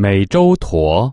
美洲驼。